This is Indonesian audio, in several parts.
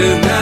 tonight.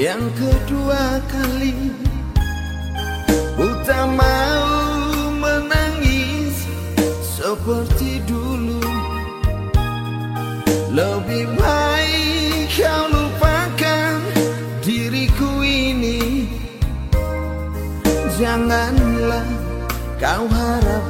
yang kedua kali buta mau menangis seperti dulu. Lebih baik kau lupakan diriku ini. Janganlah kau harap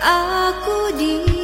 lagi di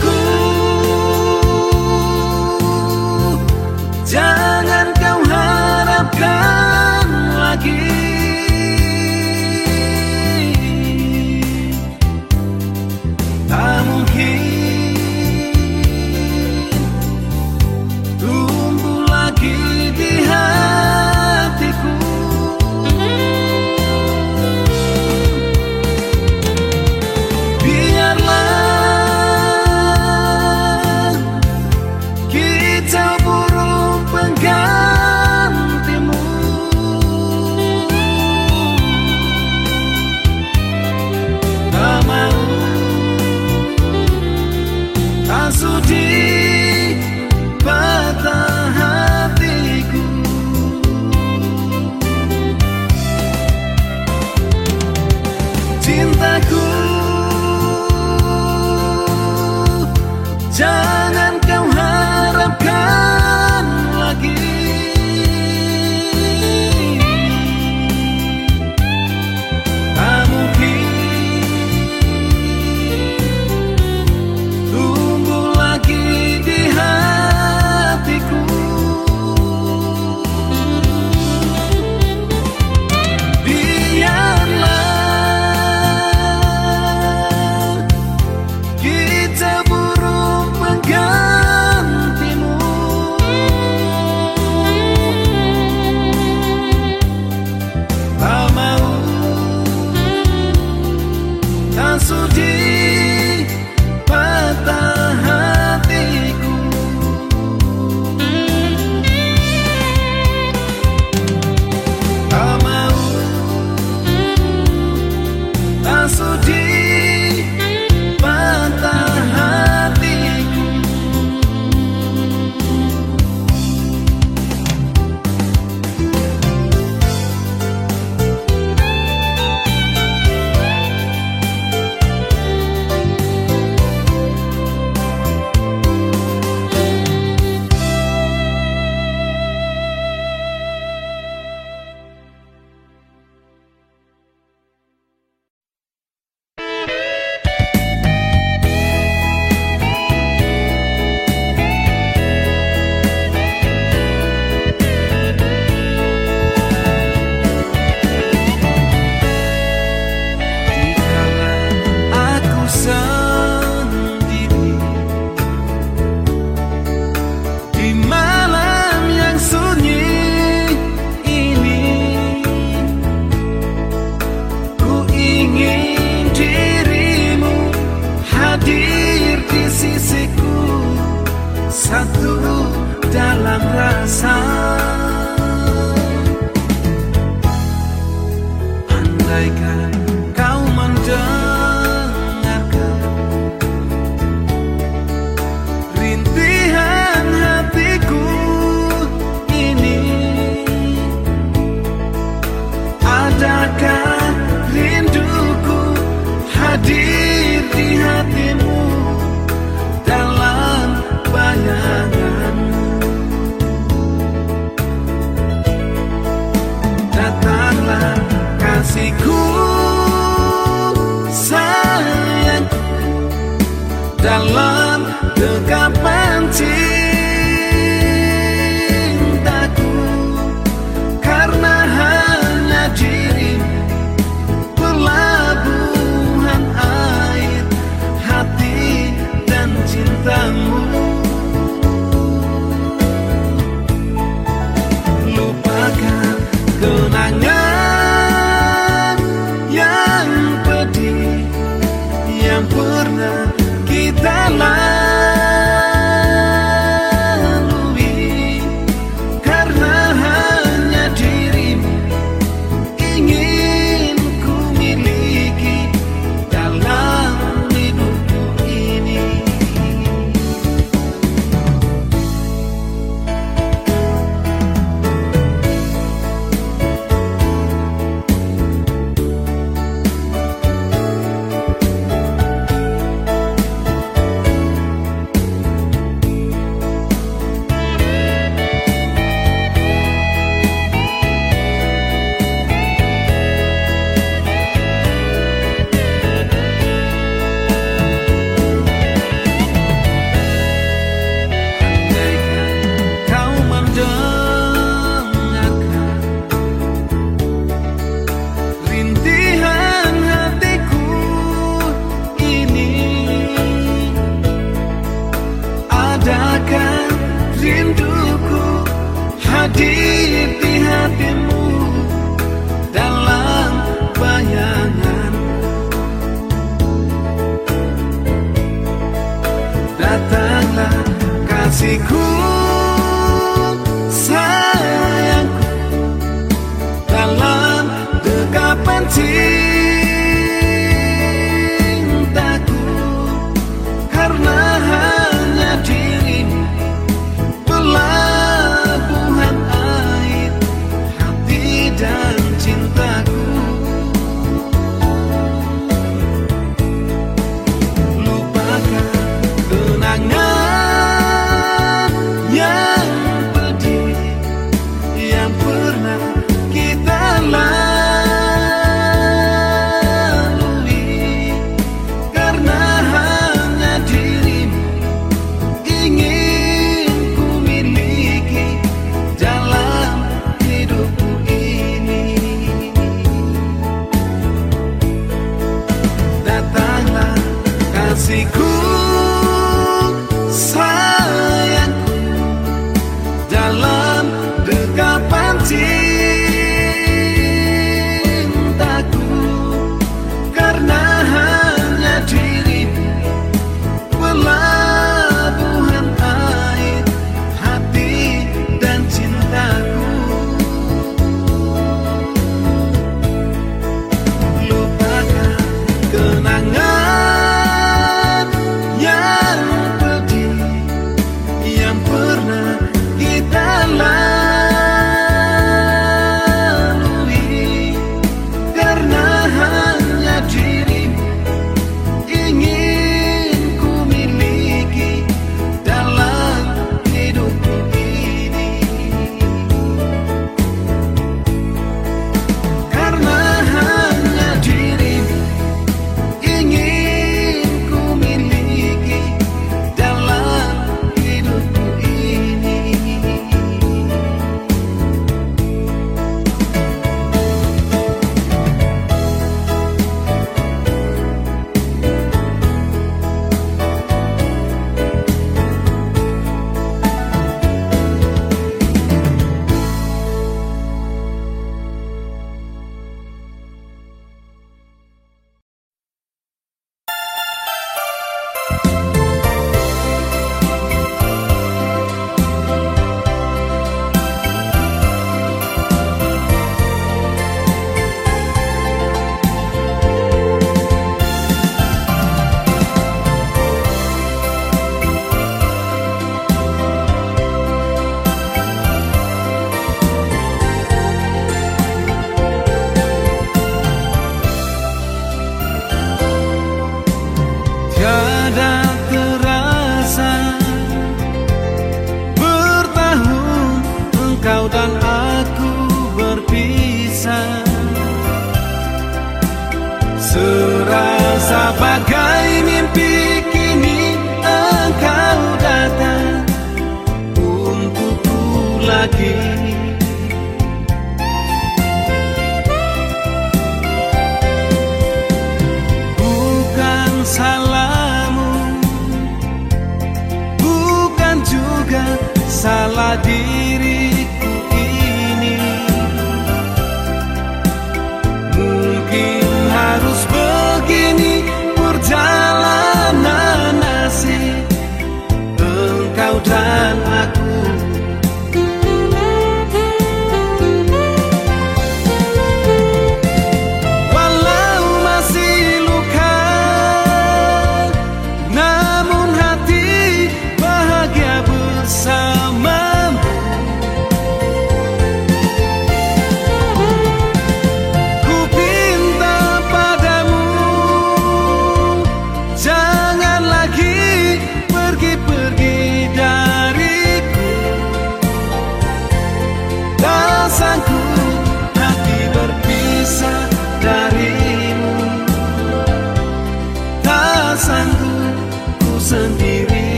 cool.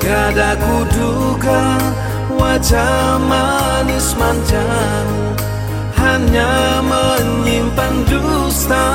Kada kuduga wajah manis manjang Hanya menyimpan dusta.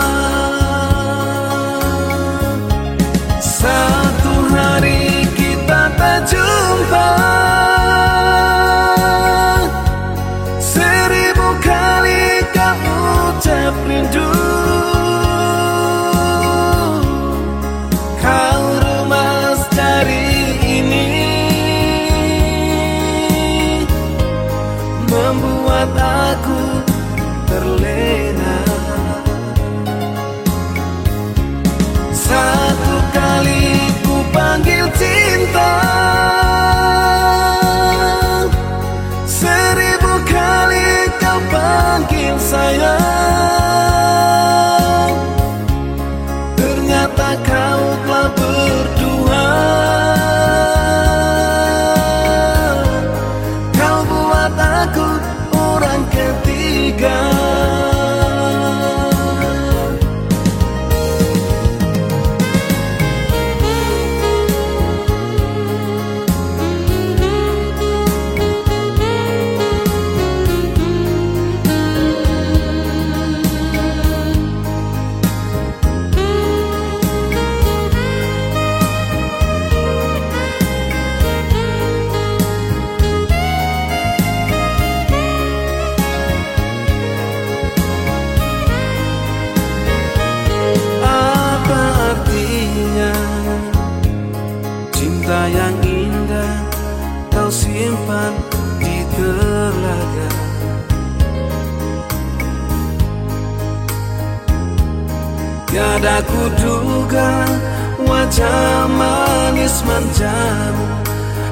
saja manis manjamu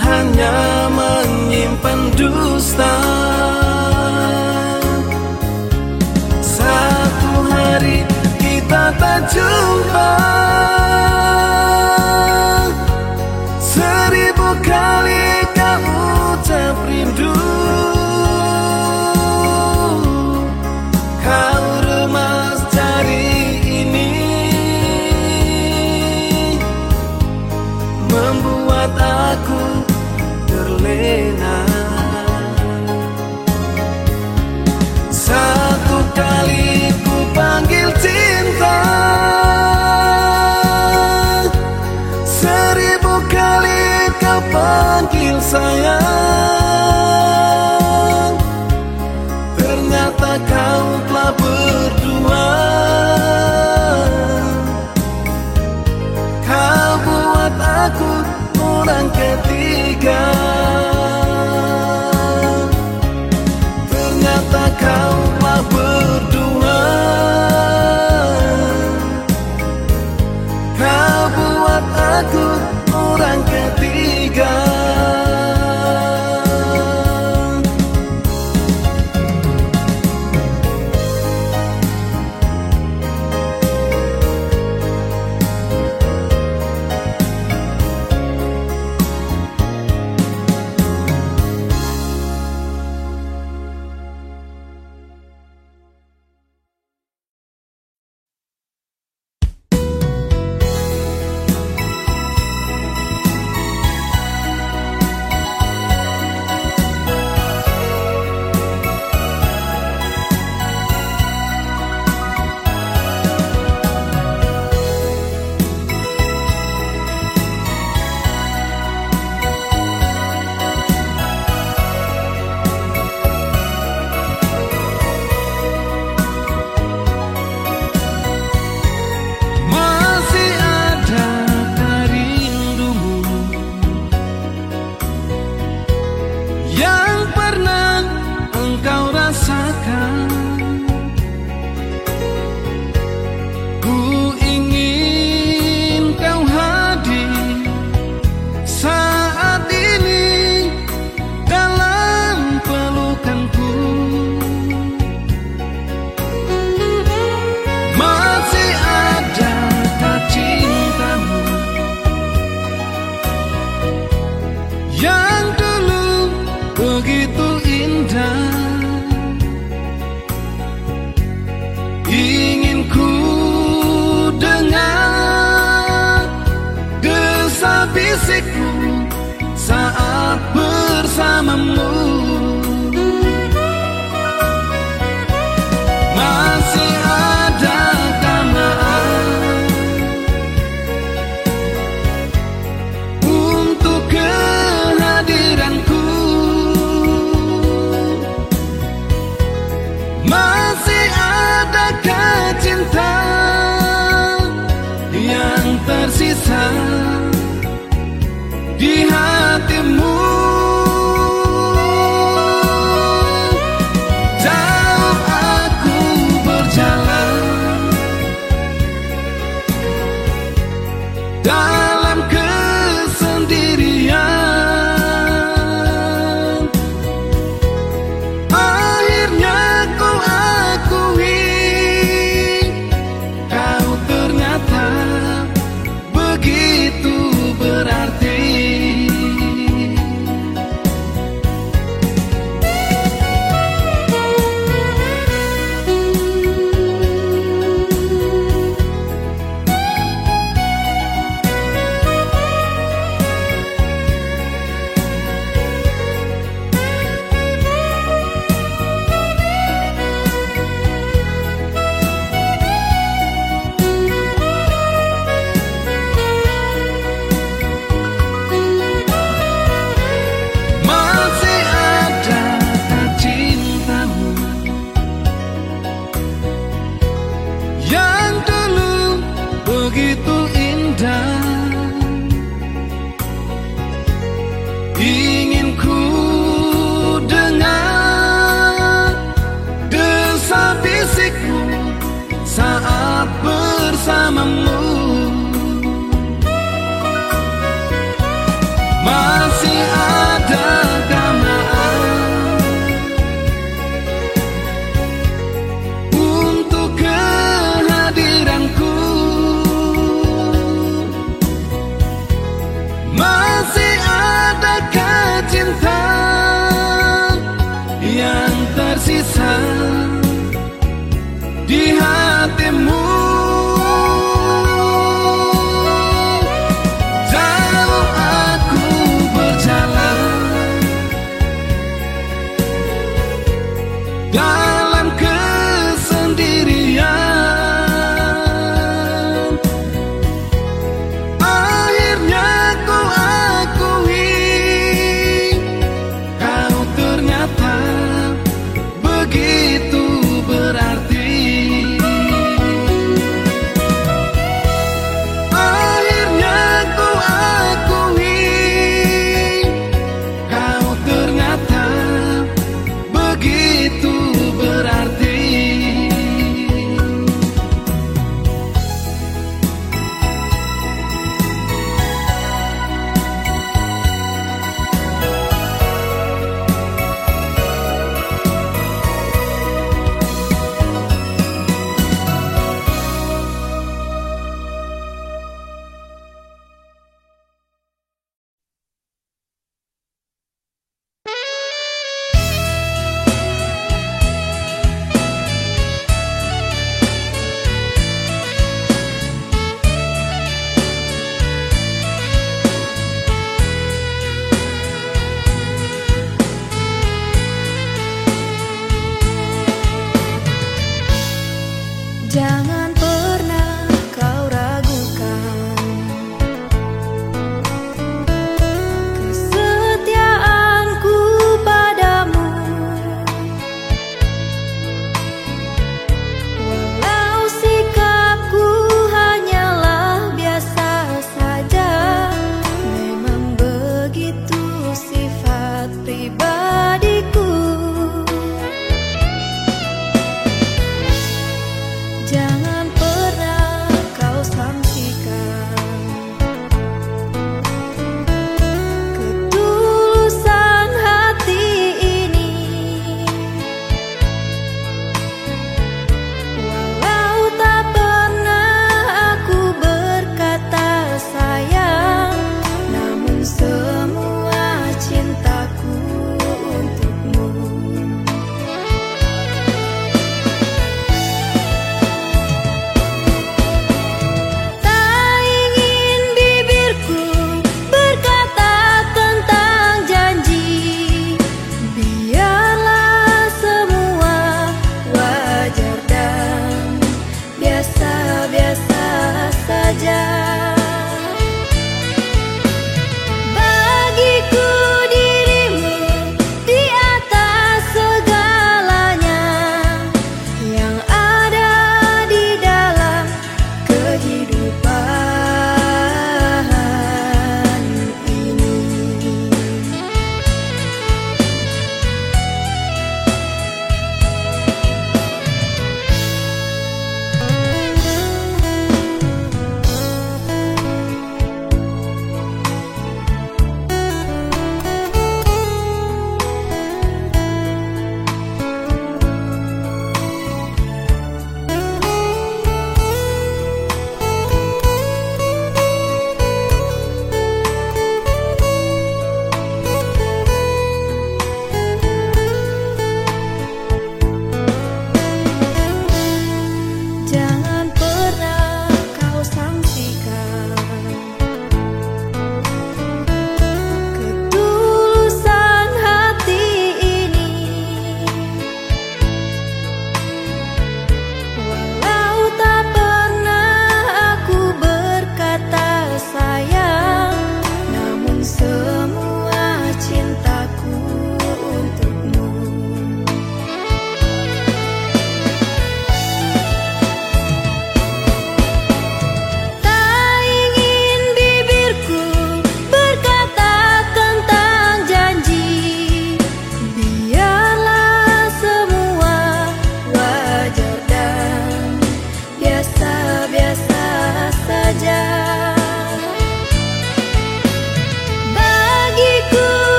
Hanya menyimpan dusta. Satu hari kita tak jumpa. panggil saya.